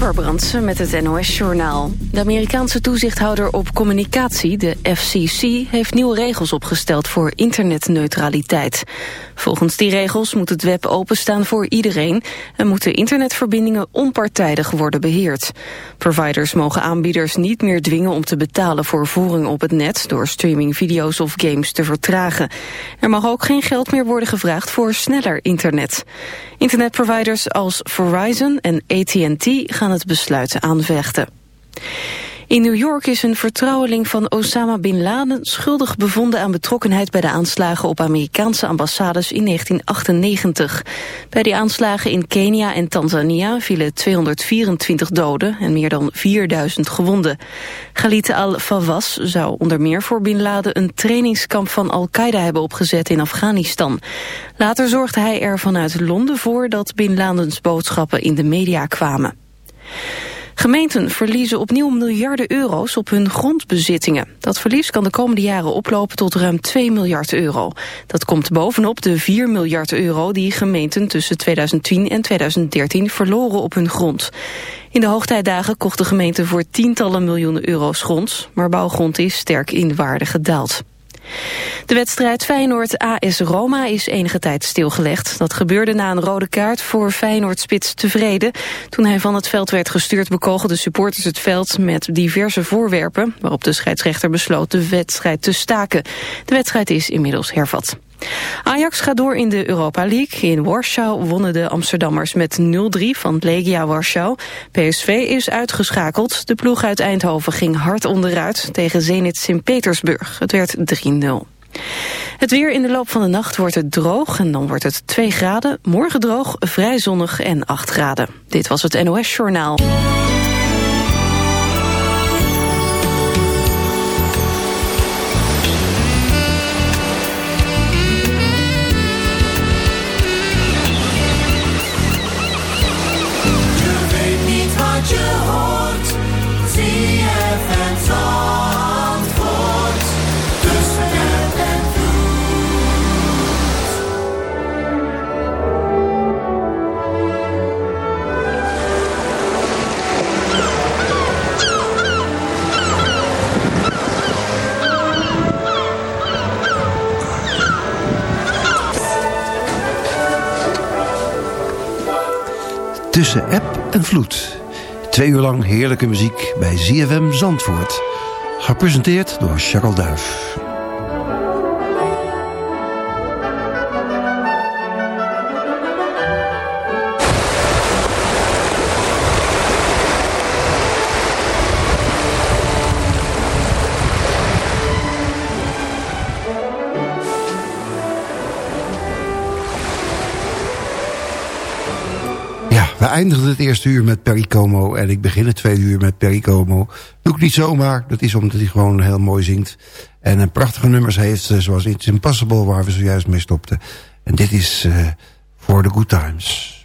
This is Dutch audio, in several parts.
Amber met het NOS-journaal. De Amerikaanse toezichthouder op communicatie, de FCC... heeft nieuwe regels opgesteld voor internetneutraliteit. Volgens die regels moet het web openstaan voor iedereen... en moeten internetverbindingen onpartijdig worden beheerd. Providers mogen aanbieders niet meer dwingen om te betalen... voor voering op het net door streaming video's of games te vertragen. Er mag ook geen geld meer worden gevraagd voor sneller internet. Internetproviders als Verizon en AT&T gaan het besluit aanvechten. In New York is een vertrouweling van Osama Bin Laden schuldig bevonden aan betrokkenheid bij de aanslagen op Amerikaanse ambassades in 1998. Bij die aanslagen in Kenia en Tanzania vielen 224 doden en meer dan 4000 gewonden. Khalid al-Fawaz zou onder meer voor Bin Laden een trainingskamp van Al-Qaeda hebben opgezet in Afghanistan. Later zorgde hij er vanuit Londen voor dat Bin Ladens boodschappen in de media kwamen. Gemeenten verliezen opnieuw miljarden euro's op hun grondbezittingen. Dat verlies kan de komende jaren oplopen tot ruim 2 miljard euro. Dat komt bovenop de 4 miljard euro die gemeenten tussen 2010 en 2013 verloren op hun grond. In de hoogtijdagen kochten gemeenten voor tientallen miljoenen euro's grond, maar bouwgrond is sterk in waarde gedaald. De wedstrijd Feyenoord-AS Roma is enige tijd stilgelegd. Dat gebeurde na een rode kaart voor Feyenoord-spits tevreden. Toen hij van het veld werd gestuurd bekogelden supporters het veld met diverse voorwerpen... waarop de scheidsrechter besloot de wedstrijd te staken. De wedstrijd is inmiddels hervat. Ajax gaat door in de Europa League. In Warschau wonnen de Amsterdammers met 0-3 van Legia Warschau. PSV is uitgeschakeld. De ploeg uit Eindhoven ging hard onderuit tegen Zenit Sint-Petersburg. Het werd 3-0. Het weer in de loop van de nacht wordt het droog en dan wordt het 2 graden. Morgen droog, vrij zonnig en 8 graden. Dit was het NOS Journaal. Tussen app en vloed. Twee uur lang heerlijke muziek bij ZFM Zandvoort. Gepresenteerd door Charles Duif. We eindigen het eerste uur met Perry Como en ik begin het tweede uur met Perry Como. Doe ik niet zomaar, dat is omdat hij gewoon heel mooi zingt. En een prachtige nummers heeft, eh, zoals It's Impossible, waar we zojuist mee stopten. En dit is uh, For the Good Times.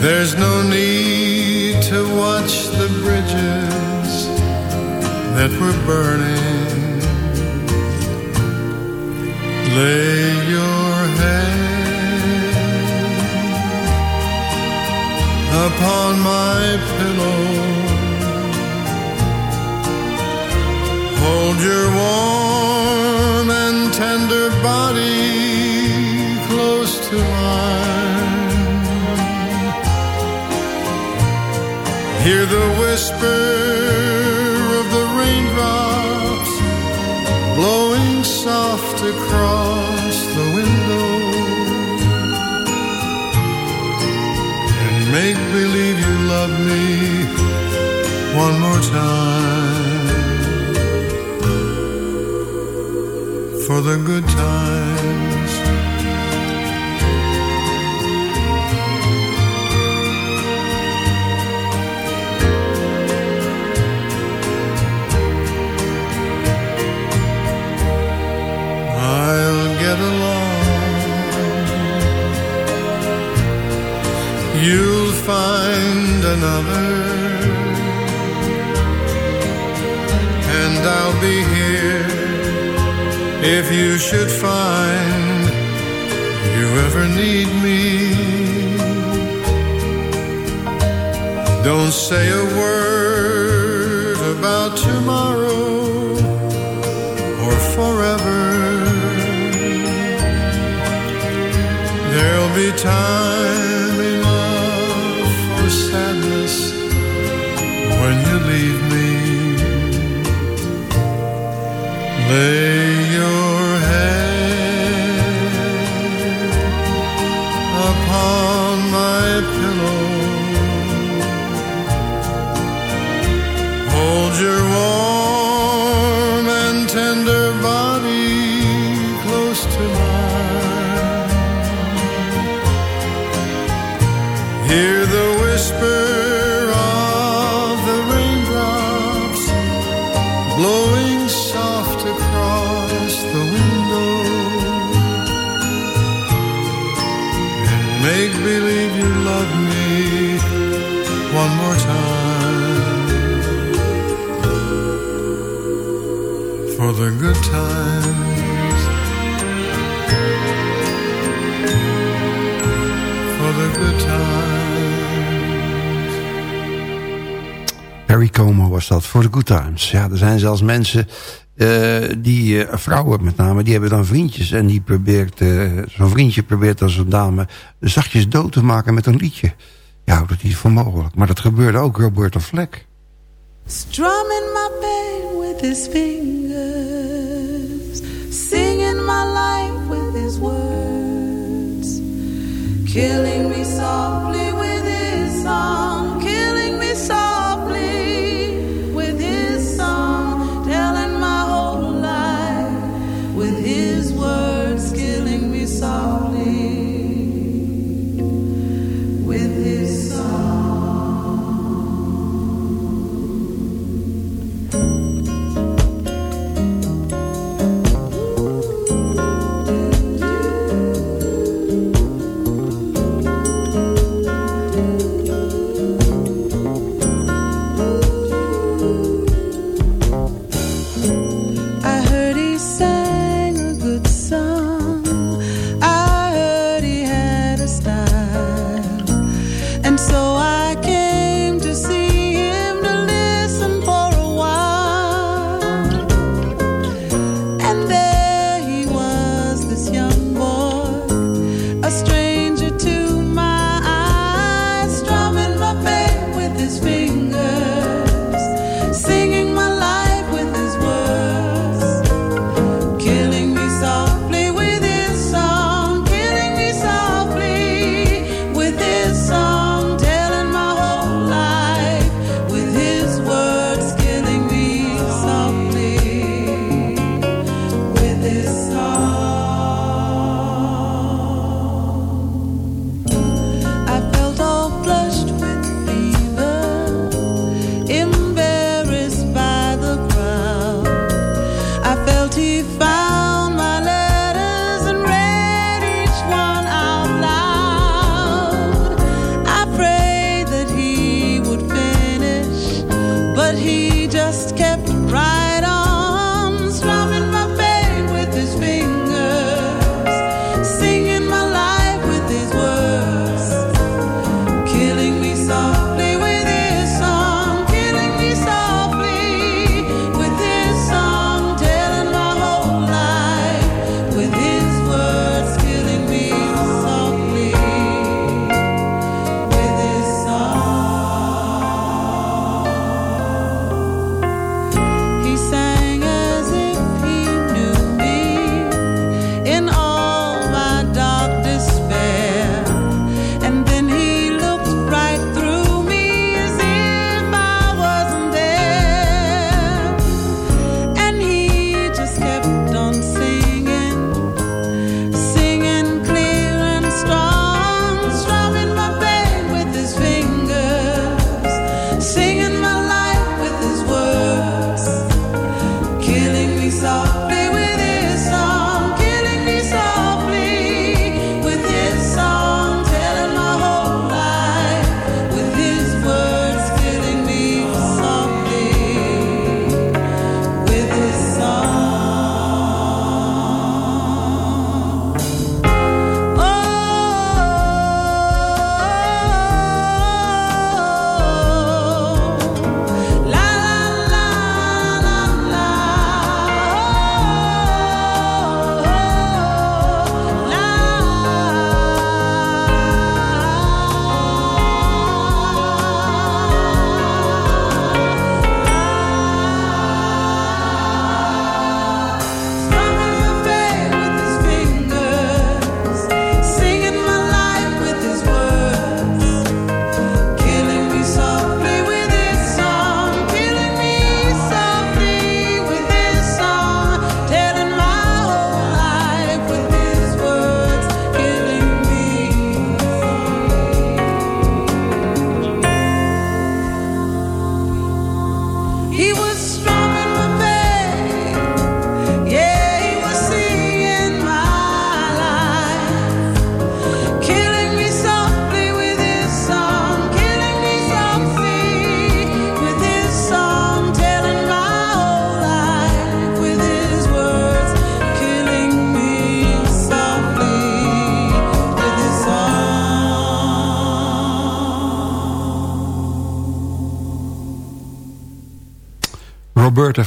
There's no need to watch the bridges that were burning. Lay your head upon my pillow. Hold your warm and tender body close to mine. Hear the whisper of the raindrops blowing soft across the window. And make believe you love me one more time for the good times. You'll find another, and I'll be here if you should find you ever need me. Don't say a word about tomorrow or forever. There'll be time Lay dat, voor de good times. Ja, er zijn zelfs mensen, eh, die eh, vrouwen met name, die hebben dan vriendjes. En die probeert, eh, zo'n vriendje probeert dan zo'n dame zachtjes dood te maken met een liedje. Ja, dat is voor mogelijk. Maar dat gebeurde ook Roberta Fleck. Strumming my pain with his fingers, singing my life with his words, killing me softly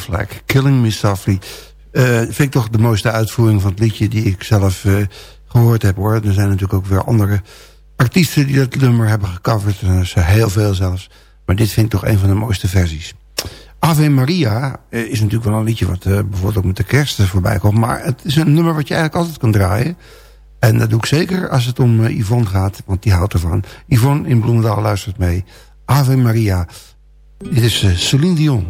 Flack, Killing Me Softly. Uh, vind ik toch de mooiste uitvoering van het liedje die ik zelf uh, gehoord heb. hoor. Er zijn natuurlijk ook weer andere artiesten die dat nummer hebben gecoverd. Er zijn heel veel zelfs. Maar dit vind ik toch een van de mooiste versies. Ave Maria uh, is natuurlijk wel een liedje wat bijvoorbeeld ook met de kerst voorbij komt. Maar het is een nummer wat je eigenlijk altijd kan draaien. En dat doe ik zeker als het om Yvonne gaat, want die houdt ervan. Yvonne in Bloemendaal luistert mee. Ave Maria. Dit is Celine Dion.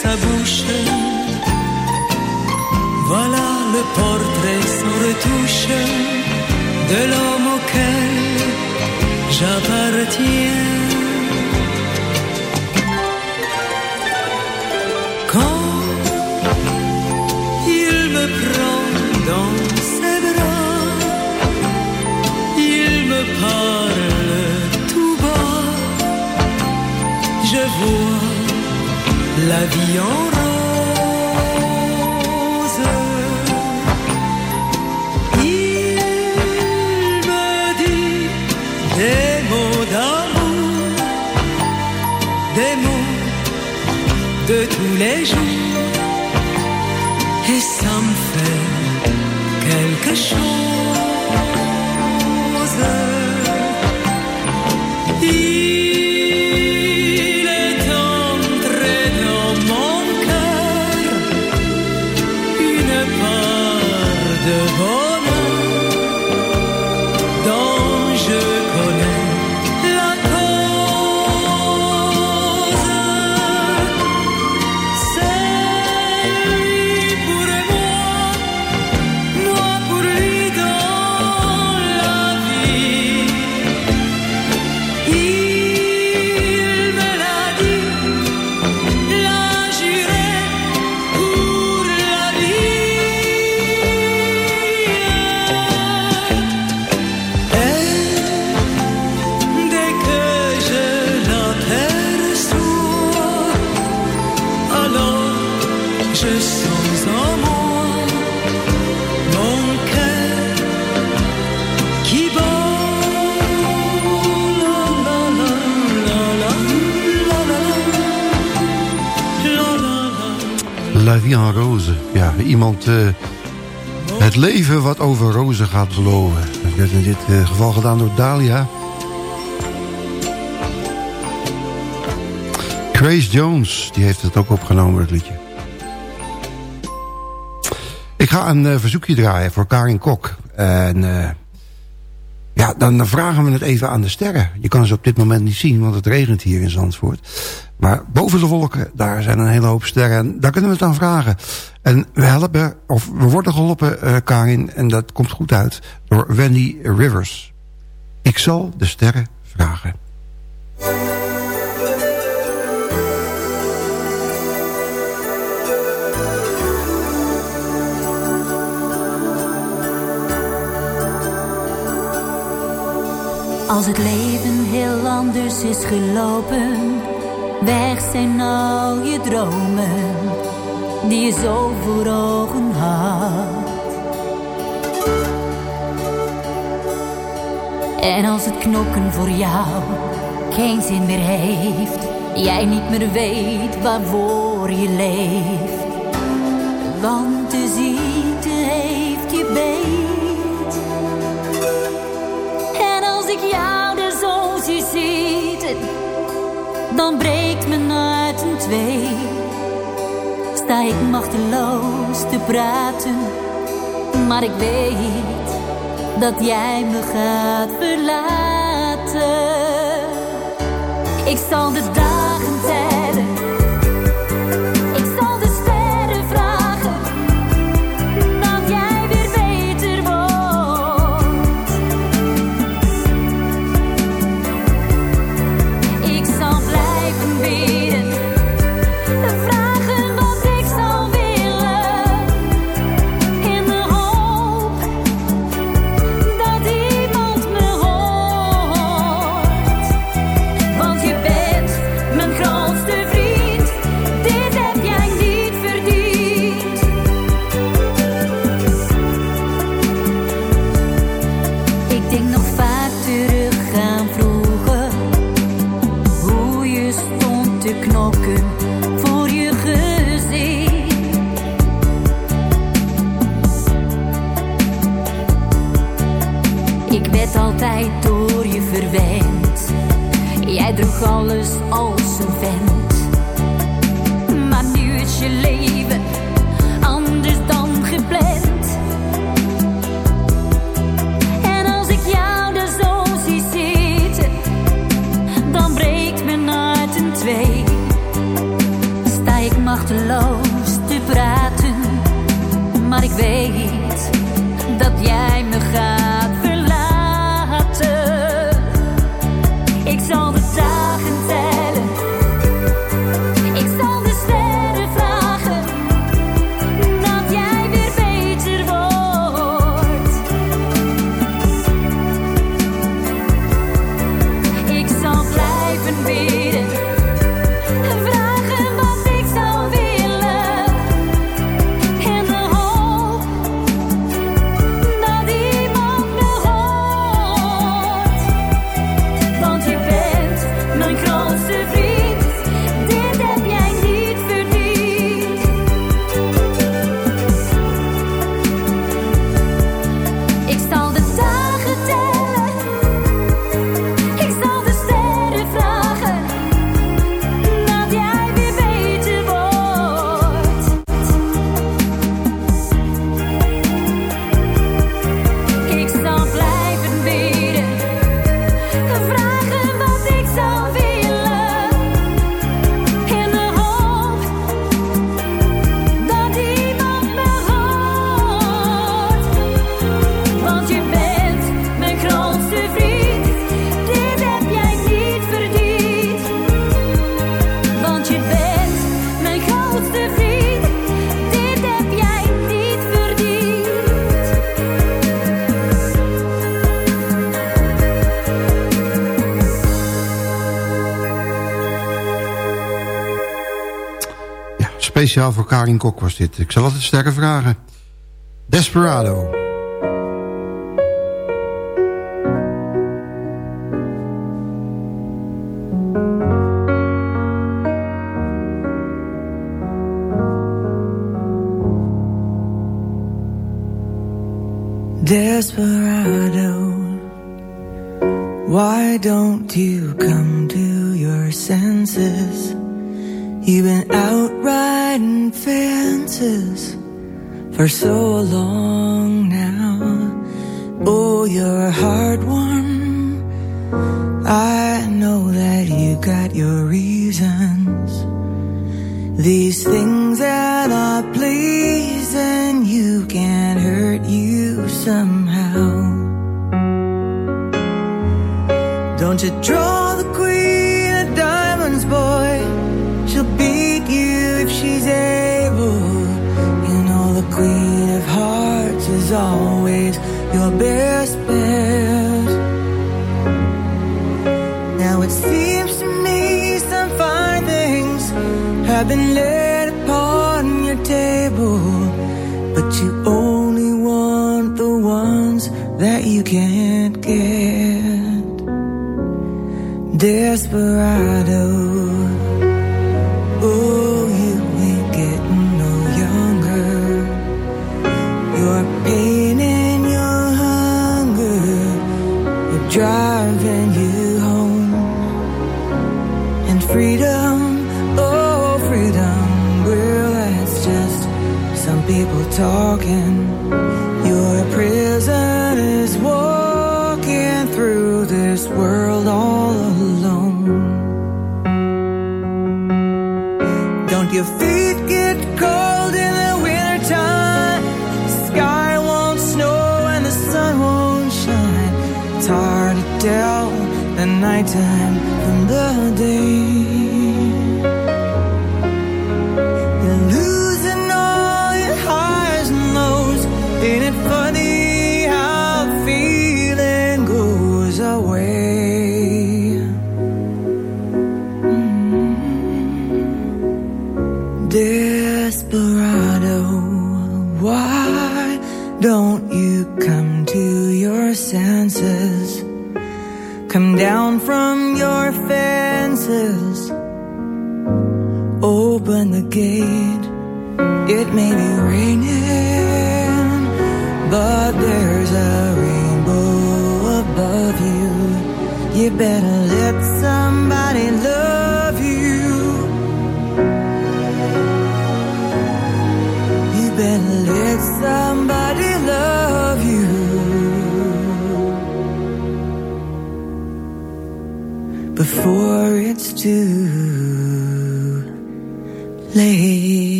Sa bouche. Eh, het leven wat over rozen gaat beloven. Dat werd in dit eh, geval gedaan door Dahlia. Grace Jones, die heeft het ook opgenomen, het liedje. Ik ga een eh, verzoekje draaien voor Karin Kok. En ja, dan vragen we het even aan de sterren. Je kan ze op dit moment niet zien, want het regent hier in Zandvoort. Maar boven de wolken, daar zijn een hele hoop sterren. En daar kunnen we het aan vragen. En we helpen, of we worden geholpen, eh, Karin, en dat komt goed uit, door Wendy Rivers. Ik zal de sterren vragen. Als het leven heel anders is gelopen, weg zijn al je dromen die je zo voor ogen had. En als het knokken voor jou geen zin meer heeft, jij niet meer weet waarvoor je leeft, want de ziekte heeft je beet. En als ik jou de zo zie zitten, dan breekt mijn uit een twee sta ik machteloos te praten. Maar ik weet dat jij me gaat verlaten. Ik zal de dagen tijd. All us Speciaal voor Karin Kok was dit. Ik zal altijd sterke vragen. Desperado. Don't you feet get cold in the wintertime? The sky won't snow and the sun won't shine. It's hard to tell the nighttime from the day.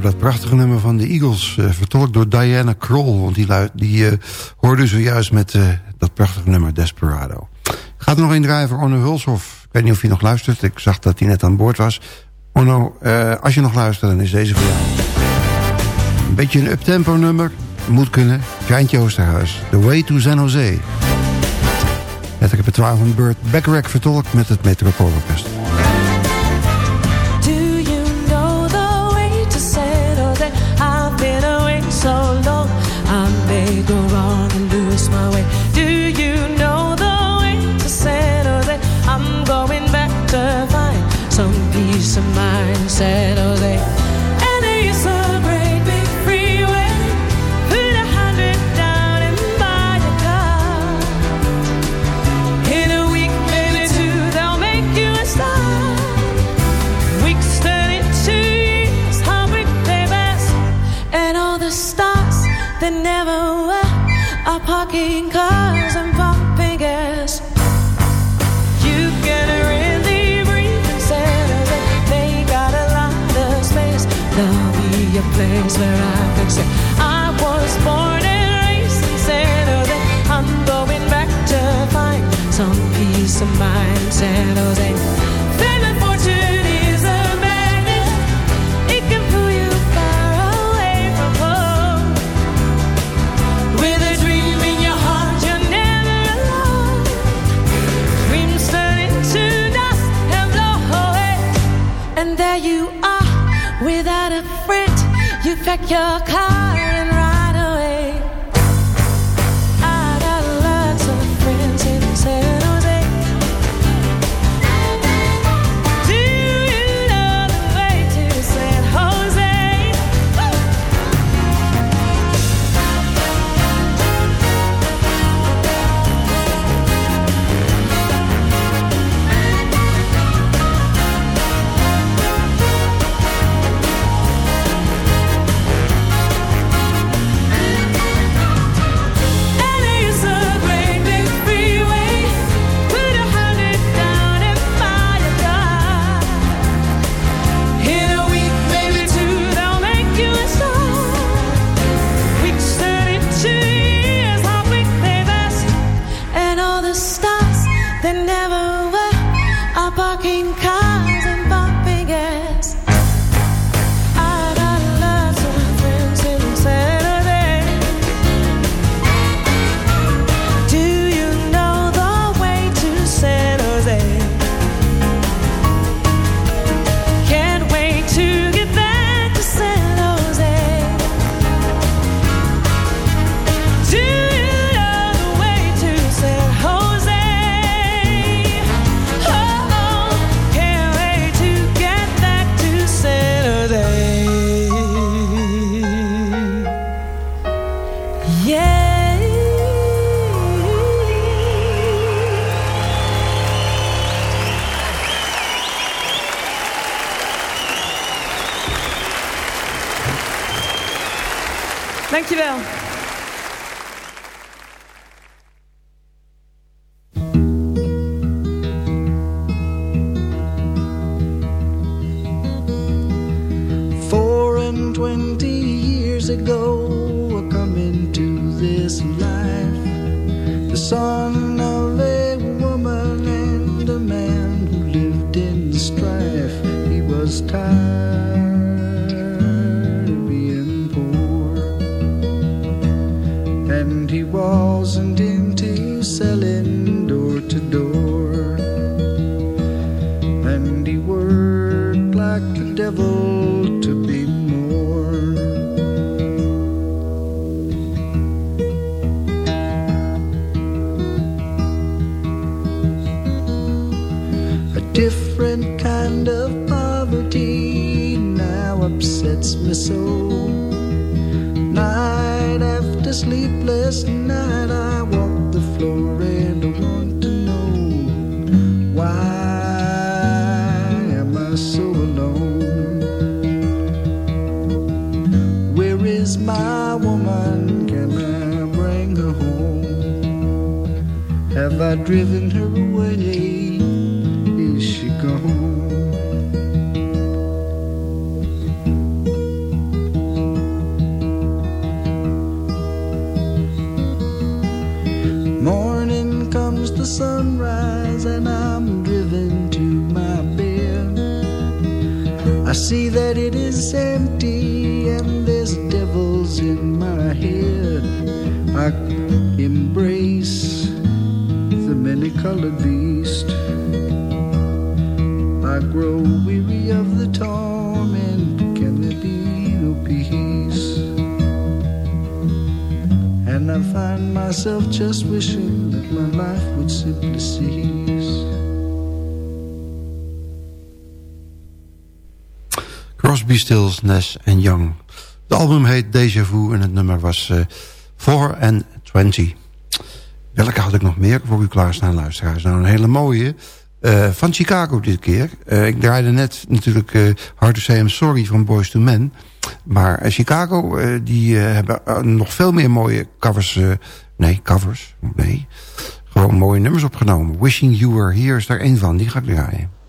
Dat prachtige nummer van de Eagles. eh, vertolkt door Diana Kroll. Want die, die eh, hoorde zojuist met eh, dat prachtige nummer Desperado. Gaat er nog een voor Onno Hulshoff. Ik weet niet of hij nog luistert. Ik zag dat hij net aan boord was. Onno, eh, als je nog luistert, dan is deze voor jou. Een beetje een uptempo nummer. Moet kunnen. Geintje Oosterhuis. The Way to San Jose. Het repertoire van Burt Bacharach vertolkt met het Metropoolorkest. Do peace of San San Jose. Fame and fortune is a magnet. It can pull you far away from home. With a dream in your heart, you're never alone. Dreams turn into dust and blow away. And there you are, without a friend. You pack your car and he wasn't into selling door to door, and he worked like the devil to be more. A different kind of poverty now upsets me so. After sleepless night, I walk the floor and I want to know why am I so alone? Where is my woman? Can I bring her home? Have I driven her away? See that it is empty, and there's devils in my head. I embrace the many colored beast. I grow weary of the torment. Can there be no peace? And I find myself just wishing that my life would simply cease. Crosby, Stills, Nash en Young. Het album heet Deja Vu en het nummer was eh 4 and 20. Welke had ik nog meer voor u klaarstaan, luisteraars? Nou, een hele mooie. eh, van Chicago dit keer. Eh, ik draaide net natuurlijk Hard to Say I'm Sorry van Boys to Men. Maar Chicago, die hebben nog veel meer mooie covers. nee, covers. Nee. Gewoon mooie nummers opgenomen. Wishing You Were Here is daar één van. Die ga ik draaien.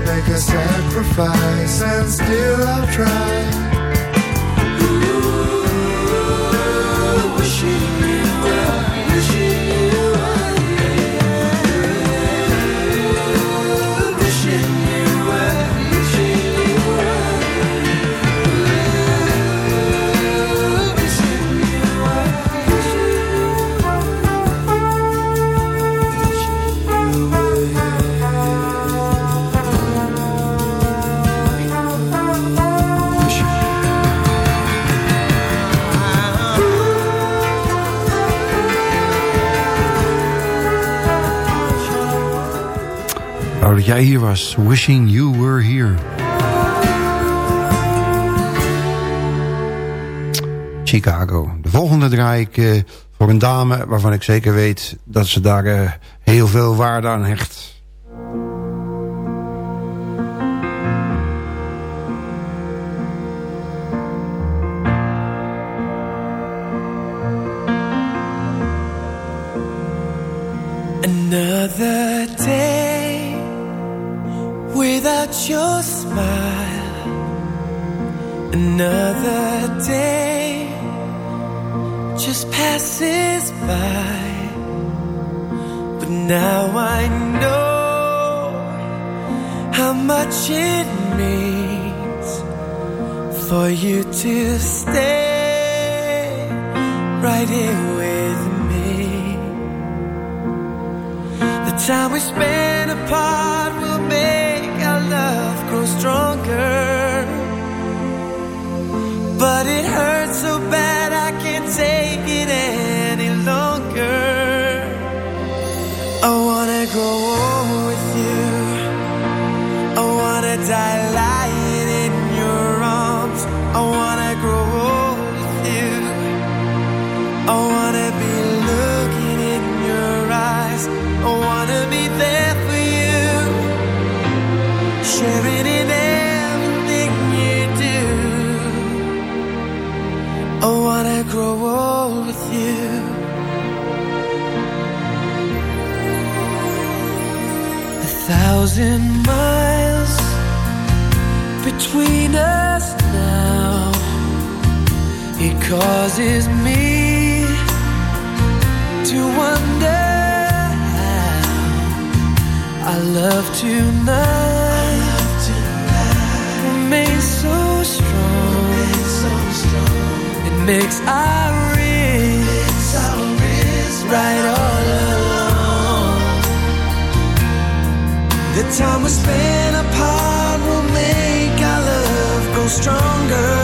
make a sacrifice, and still I'll try. jij hier was. Wishing you were here. Chicago. De volgende draai ik eh, voor een dame waarvan ik zeker weet dat ze daar eh, heel veel waarde aan hecht. causes me to wonder how I love tonight remains so strong. It makes our risk right all along. The time we spend apart will make our love go stronger.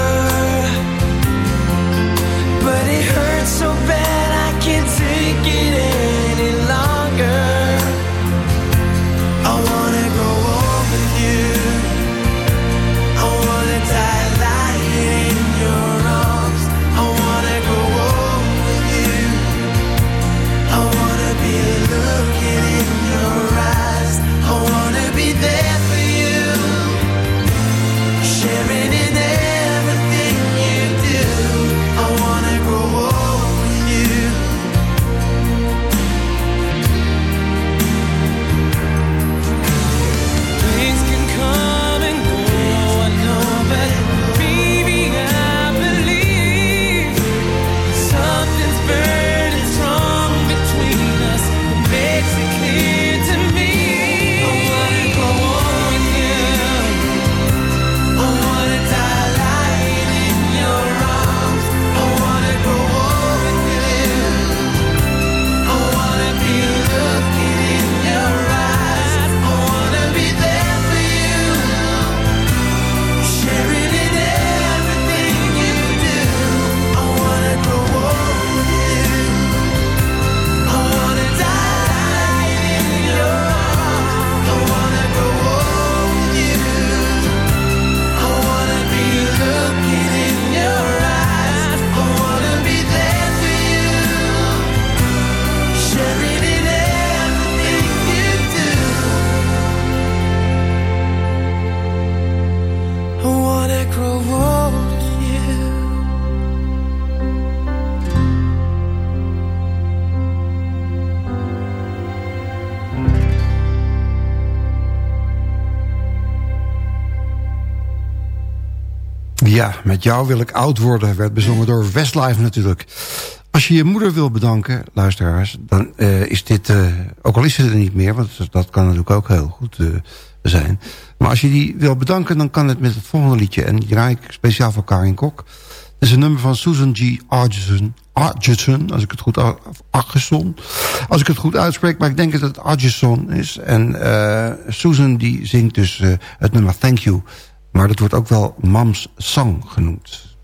Met jou wil ik oud worden. Werd bezongen door Westlife natuurlijk. Als je je moeder wil bedanken, luisteraars... dan uh, is dit, uh, ook al is ze er niet meer... want dat kan natuurlijk ook heel goed uh, zijn. Maar als je die wil bedanken, dan kan het met het volgende liedje. En die raak ik speciaal voor Karin Kok. Het is een nummer van Susan G. Argeson. Argeson, als ik het goed... Argeson, als ik het goed uitspreek. Maar ik denk dat het Argeson is. En Susan die zingt dus het nummer Thank You... Maar dat wordt ook wel Mams Song genoemd.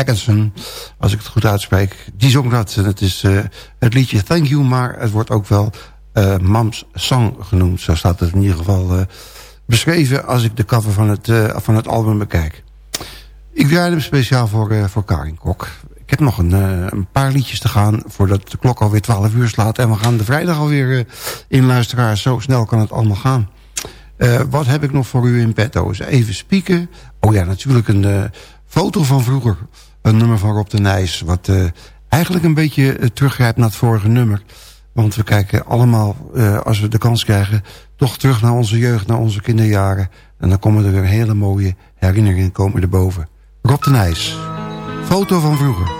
Atkinson, als ik het goed uitspreek. Die zong dat. En het is uh, het liedje Thank You, maar het wordt ook wel uh, Mams Song genoemd. Zo staat het in ieder geval uh, beschreven als ik de cover van het, van het album bekijk. Ik draai hem speciaal voor, voor Karin Kok. Ik heb nog een, een, paar liedjes te gaan voordat de klok alweer 12 uur slaat. En we gaan de vrijdag alweer in luisteraars. Zo snel kan het allemaal gaan. Wat heb ik nog voor u in petto? Even spieken. Oh ja, natuurlijk een foto van vroeger. Een nummer van Rob de Nijs. Wat uh, eigenlijk een beetje teruggrijpt naar het vorige nummer. Want we kijken allemaal, als we de kans krijgen... toch terug naar onze jeugd, naar onze kinderjaren. En dan komen er weer hele mooie herinneringen komen erboven. Rob de Nijs. Foto van vroeger.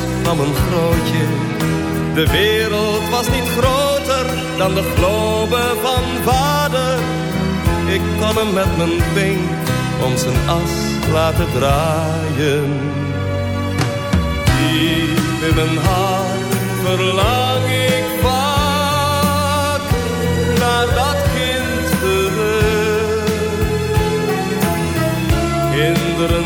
van mijn grootje. De wereld was niet groter dan de globe van vader. Ik kon hem met mijn pink om zijn as laten draaien. Diep in mijn hart verlang ik vaak naar dat kind terug. Kinderen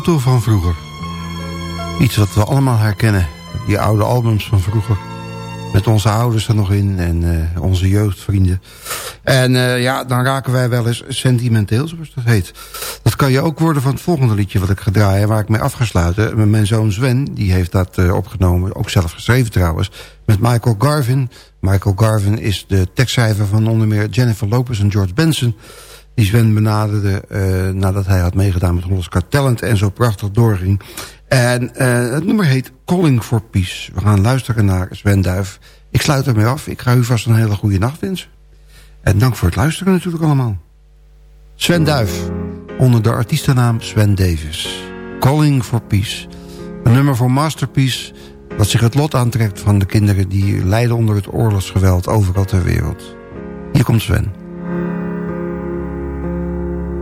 Foto van vroeger. Iets wat we allemaal herkennen. Die oude albums van vroeger. Met onze ouders er nog in en uh, onze jeugdvrienden. En uh, ja, dan raken wij wel eens sentimenteel, zoals dat heet. Dat kan je ook worden van het volgende liedje wat ik ga draaien... waar ik mee af ga sluiten. Mijn zoon Sven, die heeft dat uh, opgenomen. Ook zelf geschreven trouwens. Met Michael Garvin. Michael Garvin is de tekstschrijver van onder meer Jennifer Lopez en George Benson... Die Sven benaderde uh, nadat hij had meegedaan met Hollands Talent en zo prachtig doorging. En uh, het nummer heet Calling for Peace. We gaan luisteren naar Sven Duif. Ik sluit ermee af. Ik ga u vast een hele goede nacht wensen. En dank voor het luisteren natuurlijk allemaal. Sven Duif, onder de artiestennaam Sven Davis. Calling for Peace. Een nummer voor Masterpiece dat zich het lot aantrekt van de kinderen... die lijden onder het oorlogsgeweld overal ter wereld. Hier komt Sven.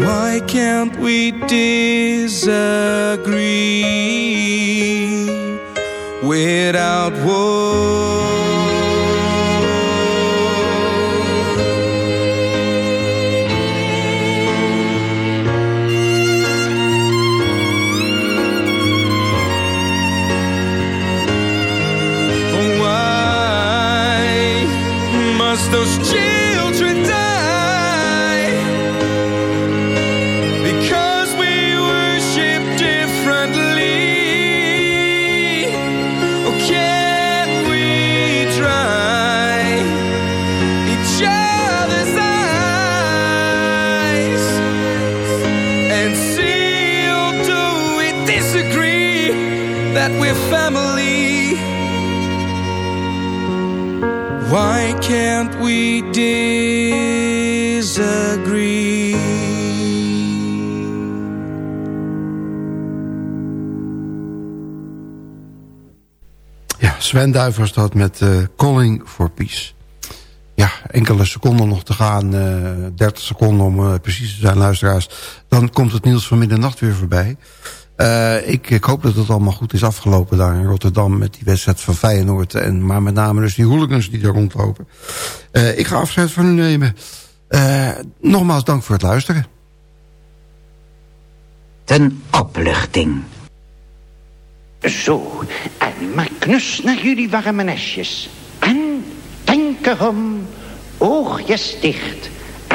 Why can't we disagree without war? Can't we disagree? Ja, Sven Duif was dat met eh, Calling for Peace. Ja, enkele seconden nog te gaan. eh 30 seconden om eh, precies te zijn, luisteraars. Dan komt het nieuws van middernacht weer voorbij. Eh, ik, ik hoop dat het allemaal goed is afgelopen daar in Rotterdam... met die wedstrijd van Feyenoord. En, maar met name dus die hooligans die daar rondlopen. Eh, ik ga afscheid van u nemen. Eh, nogmaals dank voor het luisteren. Ten opluchting. Zo, en maar knus naar jullie warme nestjes. En denk erom, oogjes dicht